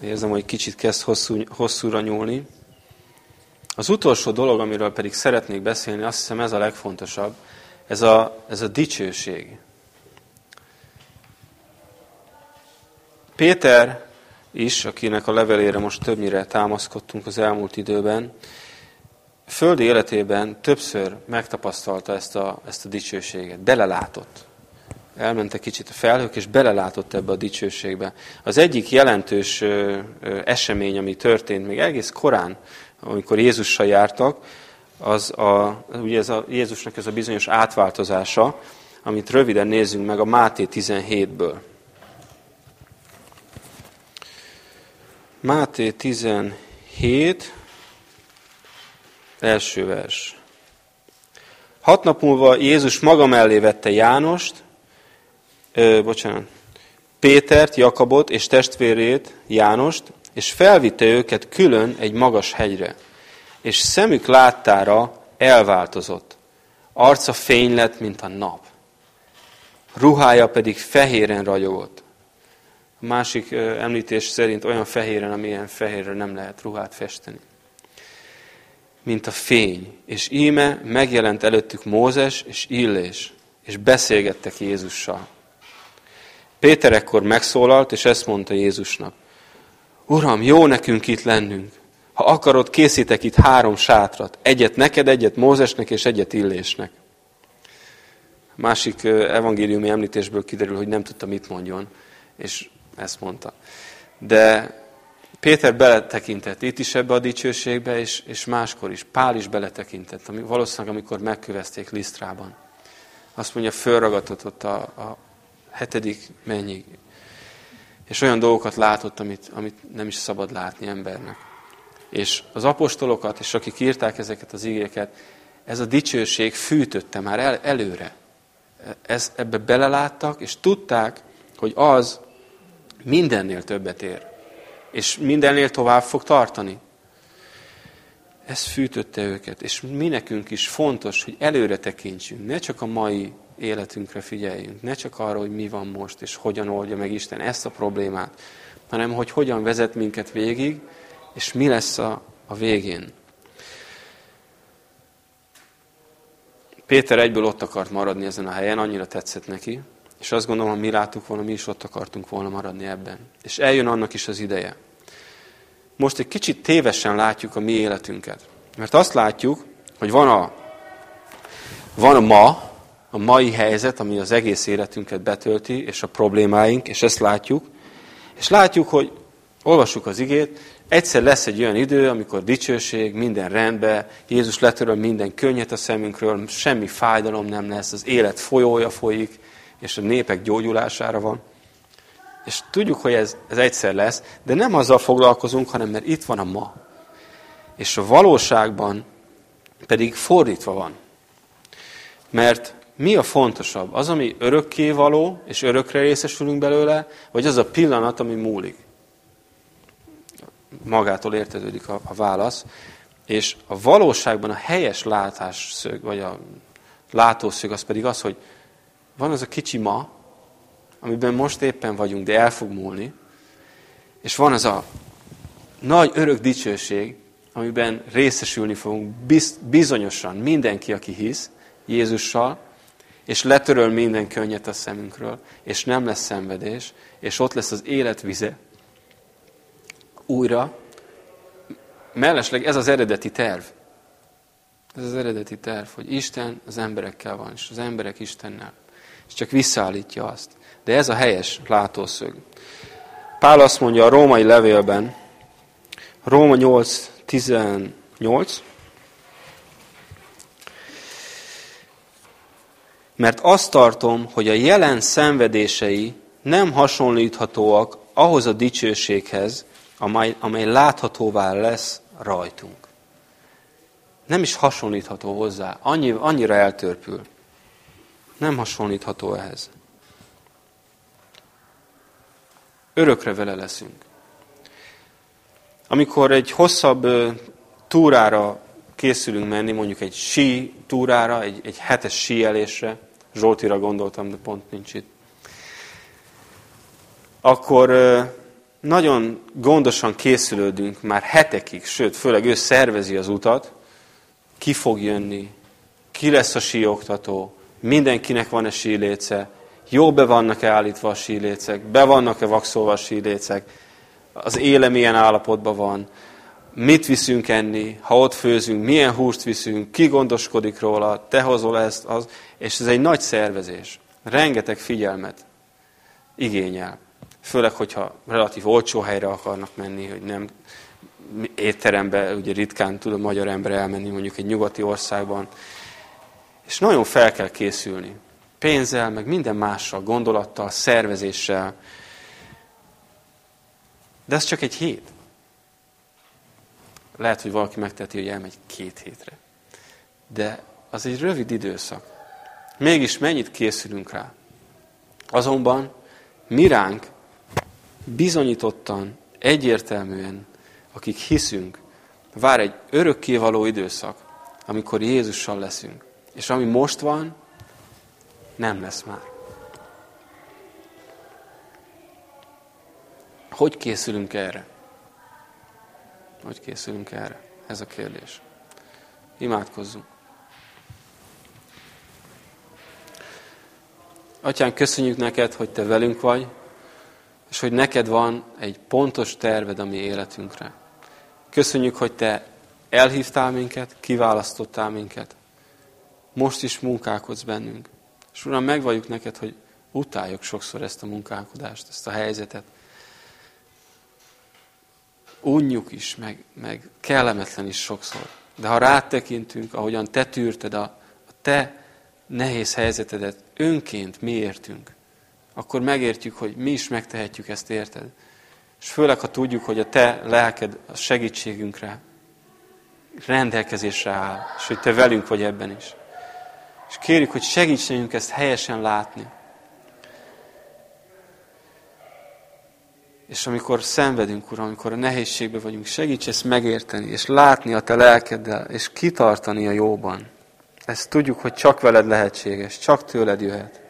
Érzem, hogy kicsit kezd hosszú, hosszúra nyúlni. Az utolsó dolog, amiről pedig szeretnék beszélni, azt hiszem ez a legfontosabb, ez a, ez a dicsőség. Péter is, akinek a levelére most többnyire támaszkodtunk az elmúlt időben, földi életében többször megtapasztalta ezt a, ezt a dicsőséget, belelátott. Elmentek kicsit a felhők, és belelátott ebbe a dicsőségbe. Az egyik jelentős esemény, ami történt még egész korán, amikor Jézussal jártak, az a, ugye ez a, Jézusnak ez a bizonyos átváltozása, amit röviden nézzünk meg a Máté 17-ből. Máté 17, első vers. Hat nap múlva Jézus maga mellé vette Jánost, ö, bocsánat, Pétert, Jakabot és testvérét, Jánost, és felvitte őket külön egy magas hegyre, és szemük láttára elváltozott. Arca fény lett, mint a nap. Ruhája pedig fehéren ragyogott. A másik említés szerint olyan fehéren, amilyen fehérre nem lehet ruhát festeni. Mint a fény. És íme megjelent előttük Mózes és Illés, és beszélgettek Jézussal. Péter ekkor megszólalt, és ezt mondta Jézusnak. Uram, jó nekünk itt lennünk. Ha akarod, készítek itt három sátrat. Egyet neked, egyet Mózesnek, és egyet Illésnek. Másik evangéliumi említésből kiderül, hogy nem tudta, mit mondjon, és ezt mondta. De Péter beletekintett itt is ebbe a dicsőségbe, és, és máskor is. Pál is beletekintett, ami, valószínűleg amikor megkövezték Lisztrában. Azt mondja, fölragatott ott a, a hetedik mennyig. És olyan dolgokat látott, amit, amit nem is szabad látni embernek. És az apostolokat, és akik írták ezeket az igéket, ez a dicsőség fűtötte már el, előre. Ez, ebbe beleláttak, és tudták, hogy az mindennél többet ér. És mindennél tovább fog tartani. Ez fűtötte őket. És mi nekünk is fontos, hogy előre tekintsünk. Ne csak a mai életünkre figyeljünk. Ne csak arra, hogy mi van most, és hogyan oldja meg Isten ezt a problémát, hanem hogy hogyan vezet minket végig, és mi lesz a, a végén. Péter egyből ott akart maradni ezen a helyen, annyira tetszett neki, és azt gondolom, ha mi láttuk volna, mi is ott akartunk volna maradni ebben. És eljön annak is az ideje. most egy kicsit tévesen látjuk a mi életünket. Mert azt látjuk, hogy van a, van a ma, a mai helyzet, ami az egész életünket betölti, és a problémáink, és ezt látjuk. És látjuk, hogy olvassuk az igét, egyszer lesz egy olyan idő, amikor dicsőség, minden rendben, Jézus letöröl minden könnyet a szemünkről, semmi fájdalom nem lesz, az élet folyója folyik, és a népek gyógyulására van. És tudjuk, hogy ez, ez egyszer lesz, de nem azzal foglalkozunk, hanem mert itt van a ma. És a valóságban pedig fordítva van. Mert mi a fontosabb? Az, ami örökké való, és örökre részesülünk belőle, vagy az a pillanat, ami múlik? Magától értetődik a, a válasz. És a valóságban a helyes látásszög, vagy a látószög az pedig az, hogy van az a kicsi ma, amiben most éppen vagyunk, de el fog múlni, és van az a nagy örök dicsőség, amiben részesülni fogunk bizonyosan mindenki, aki hisz Jézussal, és letöröl minden könnyet a szemünkről, és nem lesz szenvedés, és ott lesz az élet vize. Újra, mellesleg ez az eredeti terv. Ez az eredeti terv, hogy Isten az emberekkel van, és az emberek Istennel. És csak visszaállítja azt. De ez a helyes látószög. Pál azt mondja a római levélben, Róma 8, 18, mert azt tartom, hogy a jelen szenvedései nem hasonlíthatóak ahhoz a dicsőséghez, amely, amely láthatóvá lesz rajtunk. Nem is hasonlítható hozzá, annyi, annyira eltörpül. Nem hasonlítható ehhez. Örökre vele leszünk. Amikor egy hosszabb túrára készülünk menni, mondjuk egy sí túrára, egy, egy hetes síelésre, Zsoltira gondoltam, de pont nincs itt, akkor nagyon gondosan készülődünk már hetekig, sőt, főleg ő szervezi az utat, ki fog jönni, ki lesz a síoktató, mindenkinek van-e síléce, jó be vannak-e állítva a sílécek, be vannak-e vaxolva a sílécek, az éle milyen állapotban van, mit viszünk enni, ha ott főzünk, milyen húst viszünk, ki gondoskodik róla, te hozol ezt, az, és ez egy nagy szervezés. Rengeteg figyelmet igényel. Főleg, hogyha relatív olcsó helyre akarnak menni, hogy nem étterembe, ugye ritkán tud a magyar ember elmenni mondjuk egy nyugati országban. És nagyon fel kell készülni. Pénzzel, meg minden mással, gondolattal, szervezéssel. De ez csak egy hét. Lehet, hogy valaki megteti, hogy elmegy két hétre. De az egy rövid időszak. Mégis mennyit készülünk rá? Azonban mi ránk bizonyítottan, egyértelműen, akik hiszünk, vár egy örökkévaló időszak, amikor Jézussal leszünk. És ami most van, nem lesz már. Hogy készülünk erre? Hogy készülünk erre? Ez a kérdés. Imádkozzunk. Atyán, köszönjük neked, hogy te velünk vagy, és hogy neked van egy pontos terved a mi életünkre. Köszönjük, hogy te elhívtál minket, kiválasztottál minket. Most is munkálkodsz bennünk. És Uram, megvalljuk neked, hogy utáljuk sokszor ezt a munkálkodást, ezt a helyzetet. Unjuk is, meg, meg kellemetlen is sokszor. De ha rátekintünk, ahogyan te tűrted a, a te nehéz helyzetedet önként mi akkor megértjük, hogy mi is megtehetjük ezt, érted? És főleg, ha tudjuk, hogy a te lelked a segítségünkre, rendelkezésre áll, és hogy te velünk vagy ebben is. És kérjük, hogy segíts nekünk ezt helyesen látni. És amikor szenvedünk, Uram, amikor a nehézségben vagyunk, segíts ezt megérteni, és látni a Te lelkeddel, és kitartani a jóban. Ezt tudjuk, hogy csak veled lehetséges, csak tőled jöhet.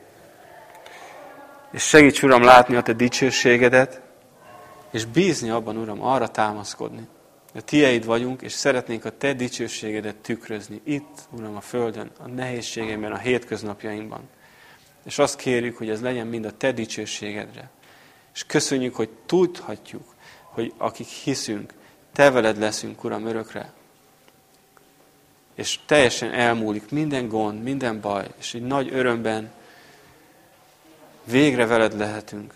És segíts, Uram, látni a Te dicsőségedet, és bízni abban, Uram, arra támaszkodni, a tieid vagyunk, és szeretnénk a te dicsőségedet tükrözni itt, Uram, a Földön, a nehézségeimben, a hétköznapjainkban. És azt kérjük, hogy ez legyen mind a te dicsőségedre. És köszönjük, hogy tudhatjuk, hogy akik hiszünk, Te veled leszünk, Uram, örökre. És teljesen elmúlik minden gond, minden baj, és egy nagy örömben végre veled lehetünk,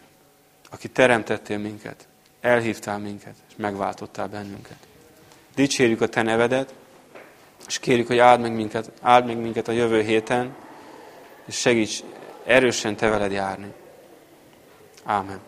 aki teremtettél minket, elhívtál minket, és megváltottál bennünket. Dicsérjük a Te nevedet, és kérjük, hogy áld meg minket, áld meg minket a jövő héten, és segíts erősen Te veled járni. Ámen.